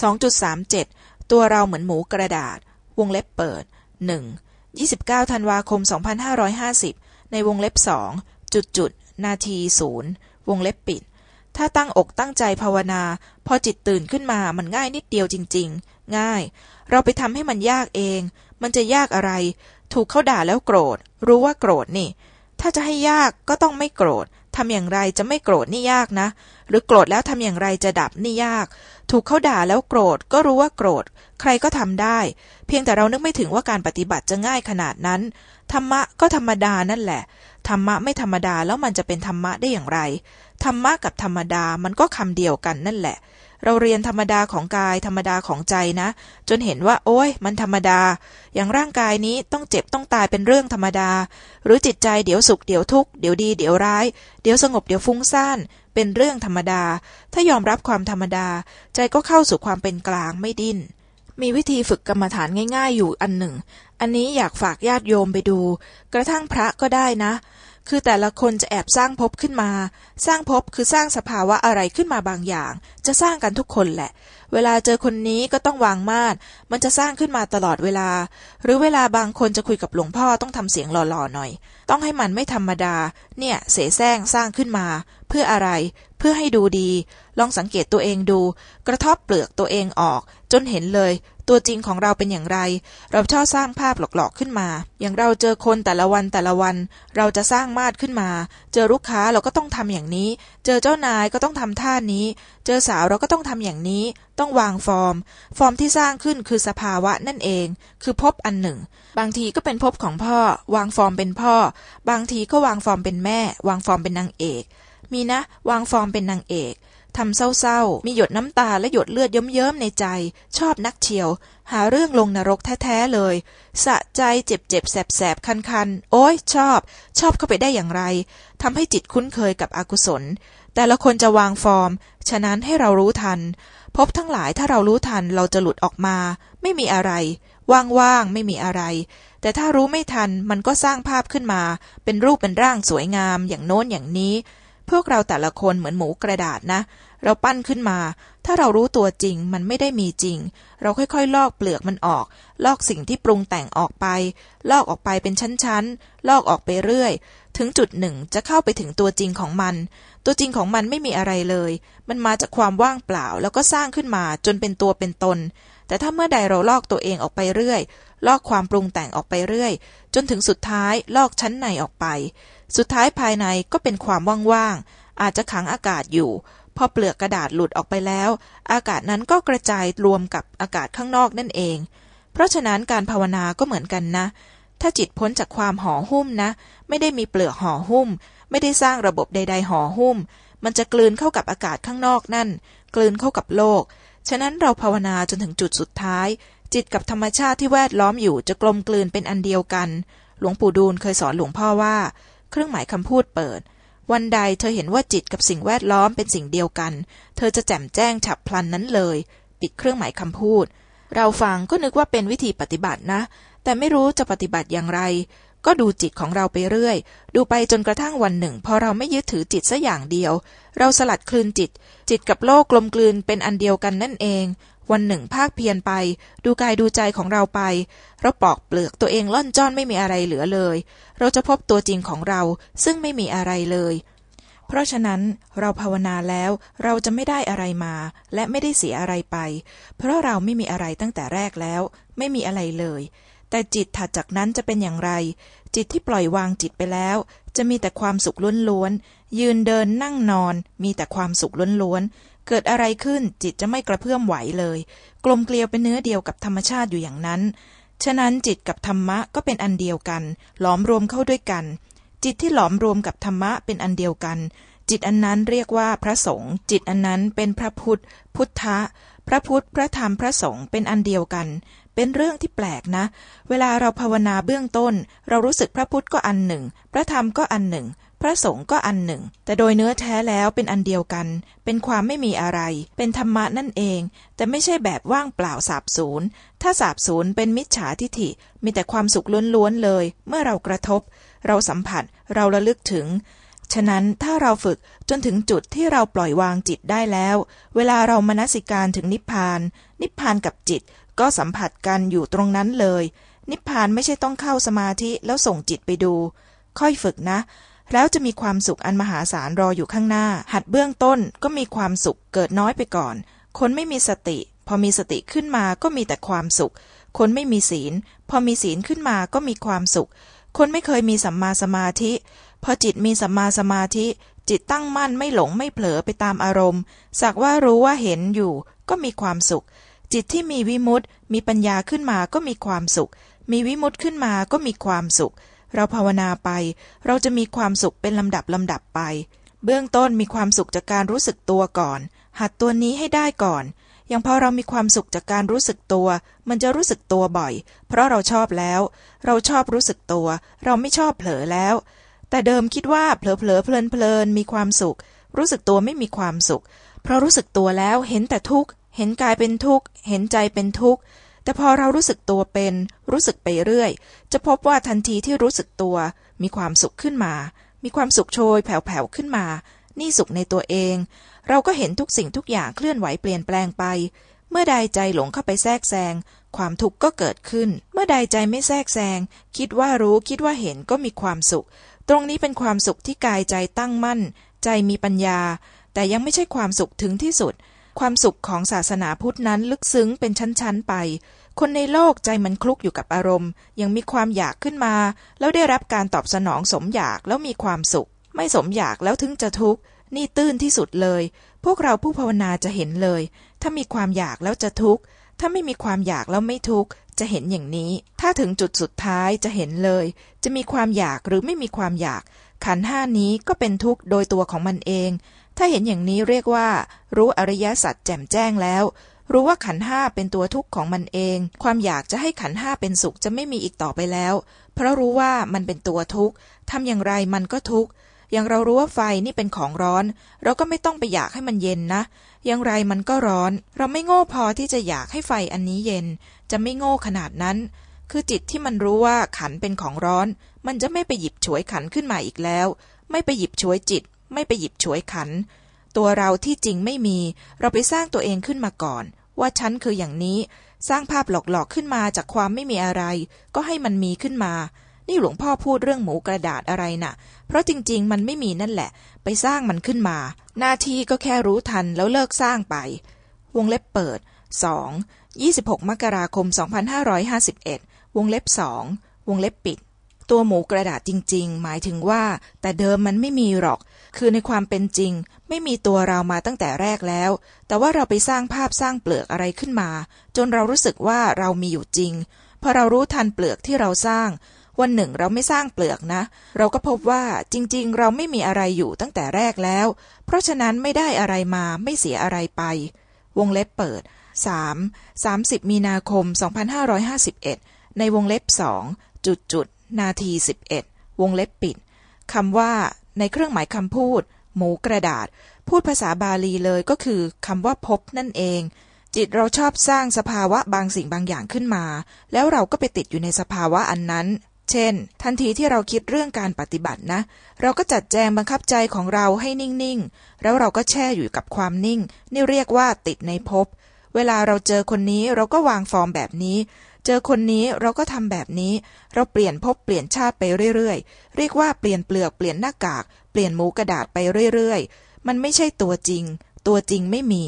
2.37 ตัวเราเหมือนหมูกระดาษ วงเล็บเปิด 1. 29ธันวาคม 2550 ในวงเล็บสองจุดจุดนาทีศูนย์วงเล็บปิด ถ้าตั้งอกตั้งใจภาวนา พอจิตตื่นขึ้นมามันง่ายนิดเดียวจริง ๆ ง่าย เราไปทำให้มันยากเอง มันจะยากอะไร ถูกเขาด่าแล้วโกรธ รู้ว่าโกรธนี่ ถ้าจะให้ยากก็ต้องไม่โกรธ ทำอย่างไรจะไม่โกรธนี่ยากนะ หรือโกรธแล้วทำอย่างไรจะดับนี่ยาก ถูกเขาด่าแล้วโกรธก็รู้ว่าโกรธ ใครก็ทำได้ เพียงแต่เรานึกไม่ถึงว่าการปฏิบัติจะง่ายขนาดนั้น ธรรมะก็ธรรมดานั่นแหละ ธรรมะไม่ธรรมดาแล้วมันจะเป็นธรรมะได้อย่างไร ธรรมะกับธรรมดามันก็คำเดียวกันนั่นแหละ เราเรียนธรรมดาของกายธรรมดาของใจนะ จนเห็นว่า โอ้ยมันธรรมดา อย่างร่างกายนี้ต้องเจ็บต้องตายเป็นเรื่องธรรมดา หรือจิตใจเดี๋ยวสุขเดี๋ยวทุกข์เดี๋ยวดีเดี๋ยวร้าย เดี๋ยวสงบเดี๋ยวฟุ้งซ่านเป็นเรื่องธรรมดา ถ้ายอมรับความธรรมดา ใจก็เข้าสู่ความเป็นกลางไม่ดิ้นมีวิธีฝึกกรรมฐานง่าย ๆ อยู่อันหนึ่ง อันนี้อยากฝากญาติโยมไปดู กระทั่งพระก็ได้นะ คือแต่ละคนจะแอบสร้างภพขึ้นมา สร้างภพคือสร้างสภาวะอะไรขึ้นมาบางอย่าง จะสร้างกันทุกคนแหละ เวลาเจอคนนี้ก็ต้องวางมาดมันจะสร้างขึ้นมาตลอดเวลา หรือเวลาบางคนจะคุยกับหลวงพ่อต้องทำเสียงหล่อๆหน่อย ต้องให้มันไม่ธรรมดา เนี่ย เสแสร้งสร้างขึ้นมา เพื่ออะไร เพื่อให้ดูดี ลองสังเกตตัวเองดู กระทบเปลือกตัวเองออก จนเห็นเลย ตัวจริงของเราเป็นอย่างไร เราชอบสร้างภาพหลอกๆขึ้นมา อย่างเราเจอคนแต่ละวันแต่ละวัน เราจะสร้างมาดขึ้นมา เจอลูกค้าเราก็ต้องทำอย่างนี้ เจอเจ้านายก็ต้องทำท่านี้ เจอสาวเราก็ต้องทำอย่างนี้ต้องวางฟอร์ม ฟอร์มที่สร้างขึ้นคือสภาวะนั่นเอง คือพบอันหนึ่ง บางทีก็เป็นพบของพ่อ วางฟอร์มเป็นพ่อ บางทีก็วางฟอร์มเป็นแม่ วางฟอร์มเป็นนางเอก มีนะ วางฟอร์มเป็นนางเอกทำเศร้าๆ มีหยดน้ำตาและหยดเลือดเยิ้มๆในใจ ชอบนักเชียว หาเรื่องลงนรกแท้ๆเลย สะใจเจ็บๆ แสบๆ คันๆ โอ้ยชอบ ชอบเข้าไปได้อย่างไรทำให้จิตคุ้นเคยกับอกุศล แต่ละคนจะวางฟอร์ม ฉะนั้นให้เรารู้ทัน พบทั้งหลายถ้าเรารู้ทันเราจะหลุดออกมา ไม่มีอะไร ว่างๆไม่มีอะไร แต่ถ้ารู้ไม่ทันมันก็สร้างภาพขึ้นมา เป็นรูปเป็นร่างสวยงามอย่างโน้นอย่างนี้ พวกเราแต่ละคนเหมือนหมูกระดาษนะ เราปั้นขึ้นมา ถ้าเรารู้ตัวจริงมันไม่ได้มีจริง เราค่อยๆ ลอกเปลือกมันออก ลอกสิ่งที่ปรุงแต่งออกไป ลอกออกไปเป็นชั้นๆ ลอกออกไปเรื่อย ถึงจุดหนึ่งจะเข้าไปถึงตัวจริงของมัน ตัวจริงของมันไม่มีอะไรเลย มันมาจากความว่างเปล่าแล้วก็สร้างขึ้นมาจนเป็นตัวเป็นตน แต่ถ้าเมื่อใดเราลอกตัวเองออกไปเรื่อย ลอกความปรุงแต่งออกไปเรื่อย จนถึงสุดท้ายลอกชั้นในออกไป สุดท้ายภายในก็เป็นความว่างๆ อาจจะขังอากาศอยู่ พอเปลือกกระดาษหลุดออกไปแล้ว อากาศนั้นก็กระจายรวมกับอากาศข้างนอกนั่นเอง เพราะฉะนั้นการภาวนาก็เหมือนกันนะ ถ้าจิตพ้นจากความห่อหุ้มนะ ไม่ได้มีเปลือกห่อหุ้ม ไม่ได้สร้างระบบใด ๆ ห่อหุ้ม มันจะกลืนเข้ากับอากาศข้างนอกนั่น กลืนเข้ากับโลก ฉะนั้นเราภาวนาจนถึงจุดสุดท้าย จิตกับธรรมชาติที่แวดล้อมอยู่จะกลมกลืนเป็นอันเดียวกัน หลวงปู่ดูลเคยสอนหลวงพ่อว่า เครื่องหมายคำพูดเปิด วันใดเธอเห็นว่าจิตกับสิ่งแวดล้อมเป็นสิ่งเดียวกัน เธอจะแจ่มแจ้งฉับพลันนั้นเลย ปิดเครื่องหมายคำพูด เราฟังก็นึกว่าเป็นวิธีปฏิบัตินะ แต่ไม่รู้จะปฏิบัติอย่างไร ก็ดูจิตของเราไปเรื่อย ดูไปจนกระทั่งวันหนึ่ง พอเราไม่ยึดถือจิตสัอย่างเดียว เราสลัดคลืนจิต จิตกับโลกกลมกลืนเป็นอันเดียวกันนั่นเอง วันหนึ่งภาคเพียรไป ดูกายดูใจของเราไป เราปอกเปลือกตัวเองล่อนจ้อนไม่มีอะไรเหลือเลย เราจะพบตัวจริงของเราซึ่งไม่มีอะไรเลย เพราะฉะนั้นเราภาวนาแล้วเราจะไม่ได้อะไรมา และไม่ได้เสียอะไรไป เพราะเราไม่มีอะไรตั้งแต่แรกแล้ว ไม่มีอะไรเลย แต่จิตถัดจากนั้นจะเป็นอย่างไร จิตที่ปล่อยวางจิตไปแล้ว จะมีแต่ความสุขล้วนๆ ยืนเดินนั่งนอน มีแต่ความสุขล้วนๆ เกิดอะไรขึ้นจิตจะไม่กระเพื่อมไหวเลย กลมเกลียวเป็นเนื้อเดียวกับธรรมชาติอยู่อย่างนั้น ฉะนั้นจิตกับธรรมะก็เป็นอันเดียวกัน หลอมรวมเข้าด้วยกัน จิตที่หลอมรวมกับธรรมะเป็นอันเดียวกัน จิตอันนั้นเรียกว่าพระสงฆ์ จิตอันนั้นเป็นพระพุทธ พุทธะ พระพุทธ พระธรรม พระสงฆ์เป็นอันเดียวกัน เป็นเรื่องที่แปลกนะ เวลาเราภาวนาเบื้องต้น เรารู้สึกพระพุทธก็อันหนึ่ง พระธรรมก็อันหนึ่ง พระสงฆ์ก็อันหนึ่ง แต่โดยเนื้อแท้แล้วเป็นอันเดียวกัน เป็นความไม่มีอะไร เป็นธรรมะนั่นเอง แต่ไม่ใช่แบบว่างเปล่าสาบสูญถ้าสาบสูญเป็นมิจฉาทิฐิ มีแต่ความสุขล้วนๆเลย เมื่อเรากระทบ เราสัมผัส เราระลึกถึงฉะนั้นถ้าเราฝึกจนถึงจุดที่เราปล่อยวางจิตได้แล้ว เวลาเรามนสิการถึงนิพพาน นิพพานกับจิต ก็สัมผัสกันอยู่ตรงนั้นเลย นิพพานไม่ใช่ต้องเข้าสมาธิแล้วส่งจิตไปดู ค่อยฝึกนะ แล้วจะมีความสุขอันมหาศาลรออยู่ข้างหน้า หัดเบื้องต้นก็มีความสุขเกิดน้อยไปก่อน คนไม่มีสติ พอมีสติขึ้นมาก็มีแต่ความสุข คนไม่มีศีล พอมีศีลขึ้นมาก็มีความสุข คนไม่เคยมีสัมมาสมาธิ พอจิตมีสัมมาสมาธิ จิตตั้งมั่นไม่หลงไม่เผลอไปตามอารมณ์ สักว่ารู้ว่าเห็นอยู่ ก็มีความสุข จิตที่มีวิมุตติมีปัญญาขึ้นมาก็มีความสุข มีวิมุตติขึ้นมาก็มีความสุข เราภาวนาไป เราจะมีความสุขเป็นลำดับลำดับไป เบื้องต้นมีความสุขจากการรู้สึกตัวก่อน หัดตัวนี้ให้ได้ก่อนอย่างพอเรามีความสุขจากการรู้สึกตัว มันจะรู้สึกตัวบ่อย เพราะเราชอบแล้ว เราชอบรู้สึกตัว เราไม่ชอบเผลอแล้ว แต่เดิมคิดว่าเผลอเพลเพลินเพลินมีความสุข รู้สึกตัวไม่มีความสุข เพราะรู้สึกตัวแล้วเห็นแต่ทุกข์ เห็นกายเป็นทุกข์ เห็นใจเป็นทุกข์ แต่พอเรารู้สึกตัวเป็น รู้สึกไปเรื่อย จะพบว่าทันทีที่รู้สึกตัว มีความสุขขึ้นมา มีความสุขโชยแผ่วๆขึ้นมา นี่สุขในตัวเอง เราก็เห็นทุกสิ่งทุกอย่างเคลื่อนไหวเปลี่ยนแปลงไป เมื่อใดใจหลงเข้าไปแทรกแซง ความทุกข์ก็เกิดขึ้น เมื่อใดใจไม่แทรกแซง คิดว่ารู้ คิดว่าเห็นก็มีความสุข ตรงนี้เป็นความสุขที่กายใจตั้งมั่น ใจมีปัญญา แต่ยังไม่ใช่ความสุขถึงที่สุด ความสุขของศาสนาพุทธนั้นลึกซึ้งเป็นชั้นๆไป คนในโลกใจมันคลุกอยู่กับอารมณ์ ยังมีความอยากขึ้นมา แล้วได้รับการตอบสนองสมอยากแล้วมีความสุข ไม่สมอยากแล้วถึงจะทุกข์นี่ตื้นที่สุดเลย พวกเราผู้ภาวนาจะเห็นเลย ถ้ามีความอยากแล้วจะทุกข์ถ้าไม่มีความอยากแล้วไม่ทุกข์จะเห็นอย่างนี้ ถ้าถึงจุดสุดท้ายจะเห็นเลย จะมีความอยากหรือไม่มีความอยาก ขันห้านี้ก็เป็นทุกข์โดยตัวของมันเอง ถ้าเห็นอย่างนี้เรียกว่า รู้อริยสัจแจ่มแจ้งแล้ว รู้ว่าขันห้าเป็นตัวทุกข์ของมันเอง ความอยากจะให้ขันห้าเป็นสุขจะไม่มีอีกต่อไปแล้ว เพราะรู้ว่ามันเป็นตัวทุกข์ทำอย่างไรมันก็ทุกข์อย่างเรารู้ว่าไฟนี่เป็นของร้อน เราก็ไม่ต้องไปอยากให้มันเย็นนะ อย่างไรมันก็ร้อน เราไม่โง่พอที่จะอยากให้ไฟอันนี้เย็น จะไม่โง่ขนาดนั้น คือจิตที่มันรู้ว่าขันเป็นของร้อน มันจะไม่ไปหยิบฉวยขันขึ้นมาอีกแล้ว ไม่ไปหยิบฉวยจิต ไม่ไปหยิบฉวยขัน ตัวเราที่จริงไม่มี เราไปสร้างตัวเองขึ้นมาก่อน ว่าฉันคืออย่างนี้ สร้างภาพหลอกๆขึ้นมาจากความไม่มีอะไร ก็ให้มันมีขึ้นมา นี่หลวงพ่อพูดเรื่องหมูกระดาษอะไรนะ่ะ เพราะจริง ๆ มันไม่มีนั่นแหละ ไปสร้างมันขึ้นมา หน้าที่ก็แค่รู้ทันแล้วเลิกสร้างไป วงเล็บเปิด 2. 26 มกราคม 2551 วงเล็บสอง วงเล็บปิด ตัวหมูกระดาษจริง ๆ หมายถึงว่า แต่เดิมมันไม่มีหรอก คือในความเป็นจริง ไม่มีตัวเรามาตั้งแต่แรกแล้ว แต่ว่าเราไปสร้างภาพสร้างเปลือกอะไรขึ้นมา จนเรารู้สึกว่าเรามีอยู่จริงพอเรารู้ทันเปลือกที่เราสร้าง วันหนึ่งเราไม่สร้างเปลือกนะ เราก็พบว่าจริง ๆ เราไม่มีอะไรอยู่ตั้งแต่แรกแล้ว เพราะฉะนั้นไม่ได้อะไรมาไม่เสียอะไรไป วงเล็บเปิด 3. 30 มีนาคม 2551 ในวงเล็บสองจุดจุด นาที11วงเล็บปิดคำว่า ในเครื่องหมายคำพูด หมูกระดาษ พูดภาษาบาลีเลยก็คือคำว่าพบนั่นเอง จิตเราชอบสร้างสภาวะบางสิ่งบางอย่างขึ้นมา แล้วเราก็ไปติดอยู่ในสภาวะอันนั้น เช่น ทันทีที่เราคิดเรื่องการปฏิบัตินะ เราก็จัดแจงบังคับใจของเราให้นิ่งๆ แล้วเราก็แช่อยู่กับความนิ่ง นี่เรียกว่าติดในภพเวลาเราเจอคนนี้เราก็วางฟอร์มแบบนี้ เจอคนนี้เราก็ทำแบบนี้ เราเปลี่ยนพบเปลี่ยนชาติไปเรื่อยๆ เรียกว่าเปลี่ยนเปลือกเปลี่ยนหน้ากาก เปลี่ยนหมูกระดาษไปเรื่อยๆ มันไม่ใช่ตัวจริง ตัวจริงไม่มี